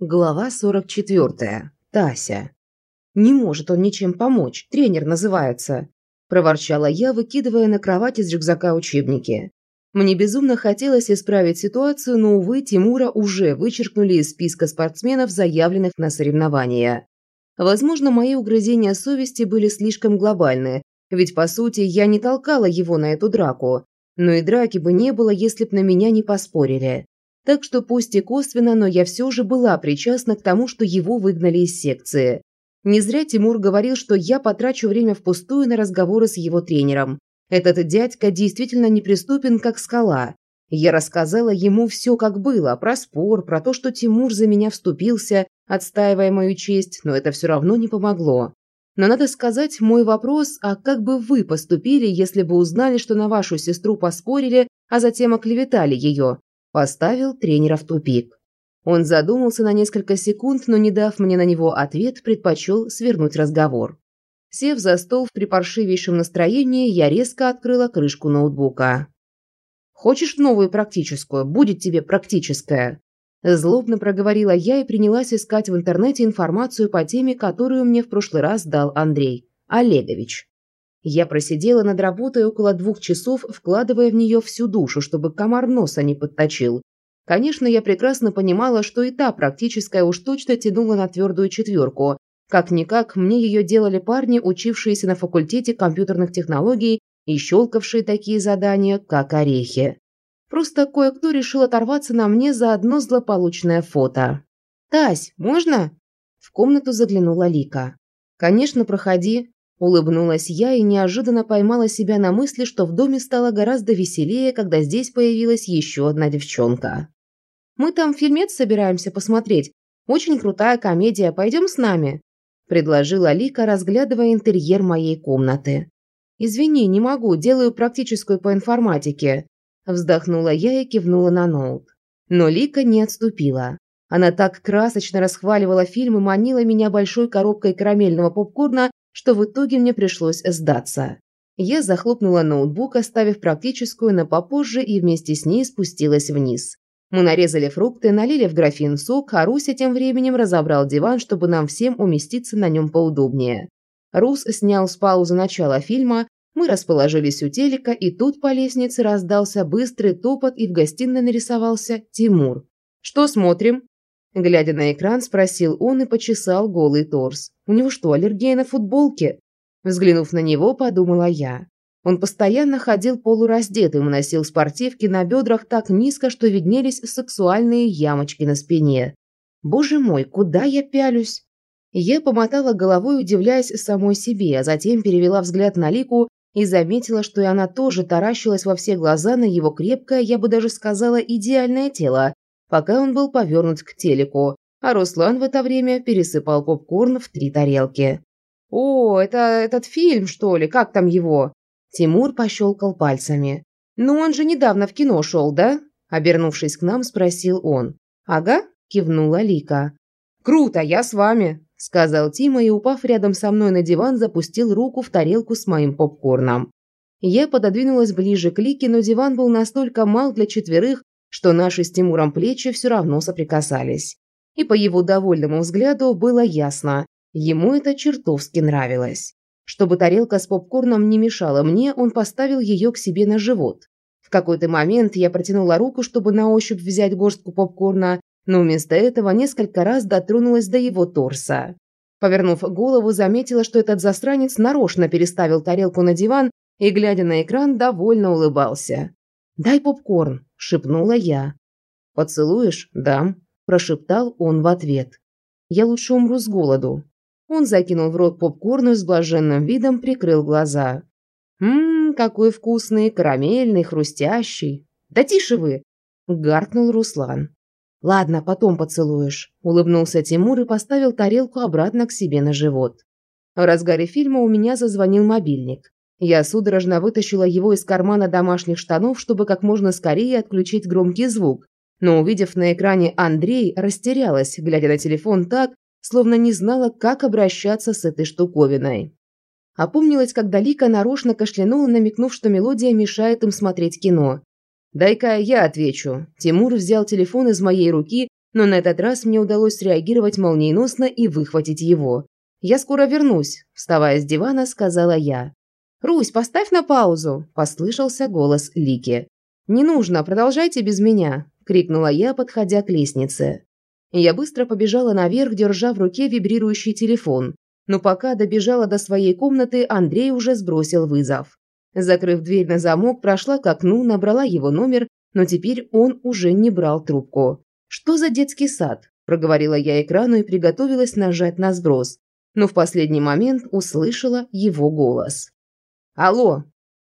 Глава 44. Тася. «Не может он ничем помочь, тренер называется», – проворчала я, выкидывая на кровать из рюкзака учебники. Мне безумно хотелось исправить ситуацию, но, увы, Тимура уже вычеркнули из списка спортсменов, заявленных на соревнования. Возможно, мои угрызения совести были слишком глобальны, ведь, по сути, я не толкала его на эту драку. Но и драки бы не было, если б на меня не поспорили. Так что пусть и косвенно, но я все же была причастна к тому, что его выгнали из секции. Не зря Тимур говорил, что я потрачу время впустую на разговоры с его тренером. Этот дядька действительно неприступен, как скала. Я рассказала ему все, как было, про спор, про то, что Тимур за меня вступился, отстаивая мою честь, но это все равно не помогло. Но надо сказать, мой вопрос, а как бы вы поступили, если бы узнали, что на вашу сестру поспорили, а затем оклеветали ее, Поставил тренера в тупик. Он задумался на несколько секунд, но не дав мне на него ответ, предпочел свернуть разговор. Сев за стол в припаршивейшем настроении, я резко открыла крышку ноутбука. «Хочешь новую практическую? Будет тебе практическая!» Злобно проговорила я и принялась искать в интернете информацию по теме, которую мне в прошлый раз дал Андрей Олегович. Я просидела над работой около двух часов, вкладывая в нее всю душу, чтобы комар носа не подточил. Конечно, я прекрасно понимала, что и та практическая уж точно тянула на твердую четверку. Как-никак, мне ее делали парни, учившиеся на факультете компьютерных технологий и щелкавшие такие задания, как орехи. Просто кое-кто решил оторваться на мне за одно злополучное фото. «Тась, можно?» В комнату заглянула Лика. «Конечно, проходи», Улыбнулась я и неожиданно поймала себя на мысли, что в доме стало гораздо веселее, когда здесь появилась еще одна девчонка. «Мы там фильмец собираемся посмотреть. Очень крутая комедия. Пойдем с нами?» – предложила Лика, разглядывая интерьер моей комнаты. «Извини, не могу, делаю практическую по информатике», – вздохнула я и кивнула на ноут. Но Лика не отступила. Она так красочно расхваливала фильм и манила меня большой коробкой карамельного попкорна, что в итоге мне пришлось сдаться. Я захлопнула ноутбук, оставив практическую на попозже и вместе с ней спустилась вниз. Мы нарезали фрукты, налили в графин сок, а Руся тем временем разобрал диван, чтобы нам всем уместиться на нем поудобнее. Рус снял с паузы начала фильма, мы расположились у телека, и тут по лестнице раздался быстрый топот, и в гостиной нарисовался Тимур. «Что смотрим?» Глядя на экран, спросил он и почесал голый торс. У него что, аллергия на футболки? Взглянув на него, подумала я. Он постоянно ходил полураздетым носил спортивки на бедрах так низко, что виднелись сексуальные ямочки на спине. Боже мой, куда я пялюсь? Я помотала головой, удивляясь самой себе, а затем перевела взгляд на Лику и заметила, что и она тоже таращилась во все глаза на его крепкое, я бы даже сказала, идеальное тело, пока он был повернут к телеку, а Руслан в это время пересыпал попкорн в три тарелки. «О, это этот фильм, что ли? Как там его?» Тимур пощелкал пальцами. «Ну, он же недавно в кино шел, да?» Обернувшись к нам, спросил он. «Ага», – кивнула Лика. «Круто, я с вами», – сказал Тима и, упав рядом со мной на диван, запустил руку в тарелку с моим попкорном. Я пододвинулась ближе к Лике, но диван был настолько мал для четверых, что наши с Тимуром плечи все равно соприкасались. И по его довольному взгляду было ясно, ему это чертовски нравилось. Чтобы тарелка с попкорном не мешала мне, он поставил ее к себе на живот. В какой-то момент я протянула руку, чтобы на ощупь взять горстку попкорна, но вместо этого несколько раз дотронулась до его торса. Повернув голову, заметила, что этот засранец нарочно переставил тарелку на диван и, глядя на экран, довольно улыбался. «Дай попкорн», – шепнула я. «Поцелуешь? Дам», – прошептал он в ответ. «Я лучше умру с голоду». Он закинул в рот попкорн и с блаженным видом прикрыл глаза. «Ммм, какой вкусный, карамельный, хрустящий». «Да тише вы!» – гаркнул Руслан. «Ладно, потом поцелуешь», – улыбнулся Тимур и поставил тарелку обратно к себе на живот. В разгаре фильма у меня зазвонил мобильник. Я судорожно вытащила его из кармана домашних штанов, чтобы как можно скорее отключить громкий звук. Но увидев на экране Андрей, растерялась, глядя на телефон так, словно не знала, как обращаться с этой штуковиной. Опомнилась, когда Лика нарочно кашлянула, намекнув, что мелодия мешает им смотреть кино. «Дай-ка я отвечу». Тимур взял телефон из моей руки, Но на этот раз мне удалось среагировать молниеносно и выхватить его. «Я скоро вернусь», – вставая с дивана, сказала я. «Русь, поставь на паузу», – послышался голос Лики. «Не нужно, продолжайте без меня», – крикнула я, подходя к лестнице. Я быстро побежала наверх, держа в руке вибрирующий телефон. Но пока добежала до своей комнаты, Андрей уже сбросил вызов. Закрыв дверь на замок, прошла к окну, набрала его номер, но теперь он уже не брал трубку. «Что за детский сад?» – проговорила я экрану и приготовилась нажать на сброс. Но в последний момент услышала его голос. «Алло,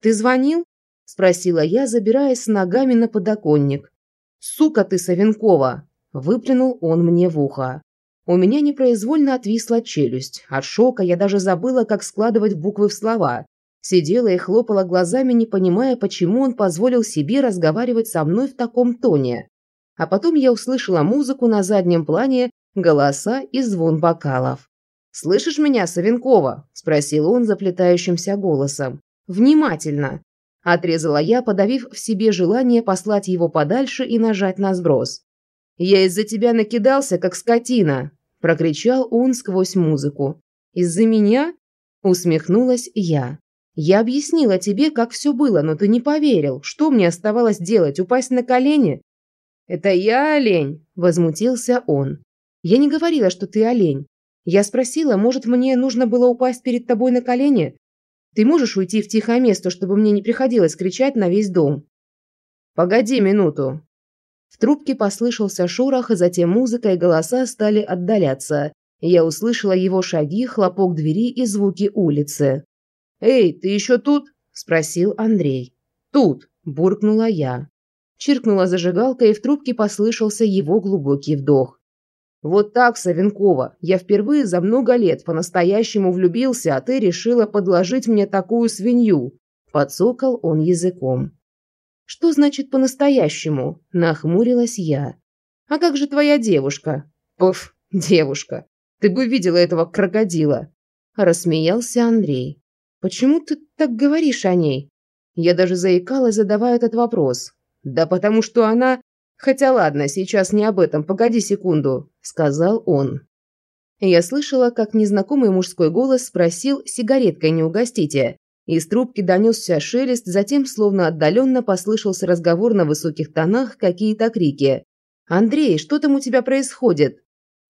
ты звонил?» – спросила я, забираясь ногами на подоконник. «Сука ты, Савенкова!» – выплюнул он мне в ухо. У меня непроизвольно отвисла челюсть. От шока я даже забыла, как складывать буквы в слова. Сидела и хлопала глазами, не понимая, почему он позволил себе разговаривать со мной в таком тоне. А потом я услышала музыку на заднем плане, голоса и звон бокалов. «Слышишь меня, Савенкова?» – спросил он заплетающимся голосом. «Внимательно!» – отрезала я, подавив в себе желание послать его подальше и нажать на сброс. «Я из-за тебя накидался, как скотина!» – прокричал он сквозь музыку. «Из-за меня?» – усмехнулась я. «Я объяснила тебе, как все было, но ты не поверил. Что мне оставалось делать, упасть на колени?» «Это я олень!» – возмутился он. «Я не говорила, что ты олень. Я спросила, может, мне нужно было упасть перед тобой на колени? Ты можешь уйти в тихое место, чтобы мне не приходилось кричать на весь дом?» «Погоди минуту». В трубке послышался шорох, а затем музыка и голоса стали отдаляться. Я услышала его шаги, хлопок двери и звуки улицы. «Эй, ты еще тут?» – спросил Андрей. «Тут», – буркнула я. Чиркнула зажигалка, и в трубке послышался его глубокий вдох. «Вот так, Савенкова, я впервые за много лет по-настоящему влюбился, а ты решила подложить мне такую свинью», – подсокал он языком. «Что значит по-настоящему?» – нахмурилась я. «А как же твоя девушка?» «Пф, девушка, ты бы видела этого крокодила!» – рассмеялся Андрей. «Почему ты так говоришь о ней?» Я даже заикалась, задавая этот вопрос. «Да потому что она «Хотя ладно, сейчас не об этом, погоди секунду», – сказал он. Я слышала, как незнакомый мужской голос спросил, сигареткой не угостите. Из трубки донесся шелест, затем словно отдаленно послышался разговор на высоких тонах, какие-то крики. «Андрей, что там у тебя происходит?»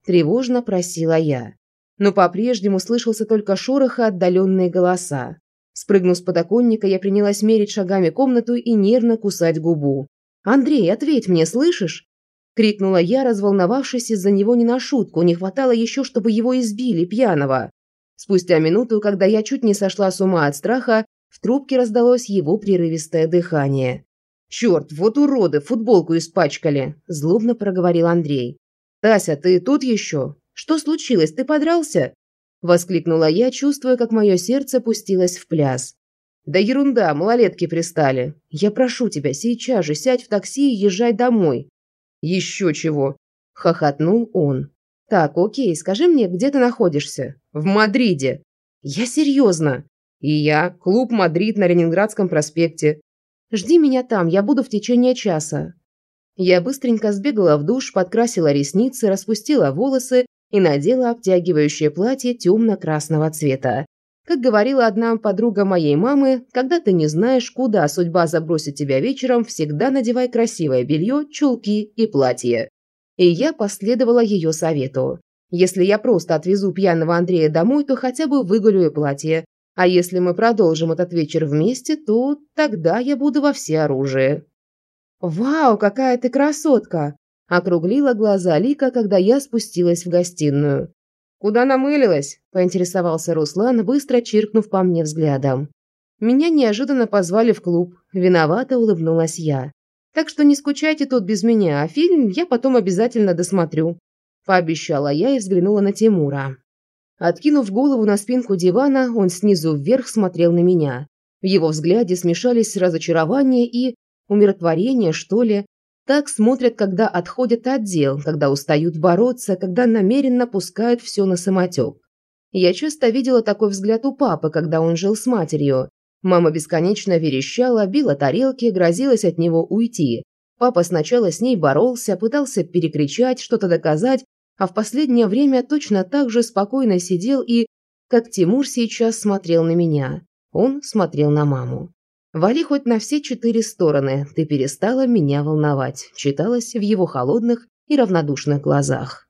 Тревожно просила я. Но по-прежнему слышался только шорох и отдаленные голоса. Спрыгнув с подоконника, я принялась мерить шагами комнату и нервно кусать губу. «Андрей, ответь мне, слышишь?» – крикнула я, разволновавшись из-за него не на шутку. Не хватало еще, чтобы его избили, пьяного. Спустя минуту, когда я чуть не сошла с ума от страха, в трубке раздалось его прерывистое дыхание. «Черт, вот уроды, футболку испачкали!» – злобно проговорил Андрей. «Тася, ты тут еще? Что случилось, ты подрался?» – воскликнула я, чувствуя, как мое сердце пустилось в пляс. «Да ерунда, малолетки пристали. Я прошу тебя, сейчас же сядь в такси и езжай домой». «Еще чего!» – хохотнул он. «Так, окей, скажи мне, где ты находишься?» «В Мадриде». «Я серьезно». «И я. Клуб «Мадрид» на Ленинградском проспекте». «Жди меня там, я буду в течение часа». Я быстренько сбегала в душ, подкрасила ресницы, распустила волосы и надела обтягивающее платье темно-красного цвета. Как говорила одна подруга моей мамы, когда ты не знаешь, куда судьба забросит тебя вечером, всегда надевай красивое белье, чулки и платье. И я последовала ее совету. Если я просто отвезу пьяного Андрея домой, то хотя бы выгулю платье. А если мы продолжим этот вечер вместе, то тогда я буду во всеоружии. «Вау, какая ты красотка!» – округлила глаза Лика, когда я спустилась в гостиную. «Куда намылилась?» – поинтересовался Руслан, быстро чиркнув по мне взглядом. Меня неожиданно позвали в клуб. Виновато улыбнулась я. Так что не скучайте тут без меня, а фильм я потом обязательно досмотрю. Пообещала я и взглянула на Тимура. Откинув голову на спинку дивана, он снизу вверх смотрел на меня. В его взгляде смешались разочарование и умиротворение, что ли. Так смотрят, когда отходят от дел, когда устают бороться, когда намеренно пускают все на самотек. Я часто видела такой взгляд у папы, когда он жил с матерью. Мама бесконечно верещала, била тарелки, грозилась от него уйти. Папа сначала с ней боролся, пытался перекричать, что-то доказать, а в последнее время точно так же спокойно сидел и, как Тимур сейчас смотрел на меня, он смотрел на маму. «Вали хоть на все четыре стороны, ты перестала меня волновать», читалось в его холодных и равнодушных глазах.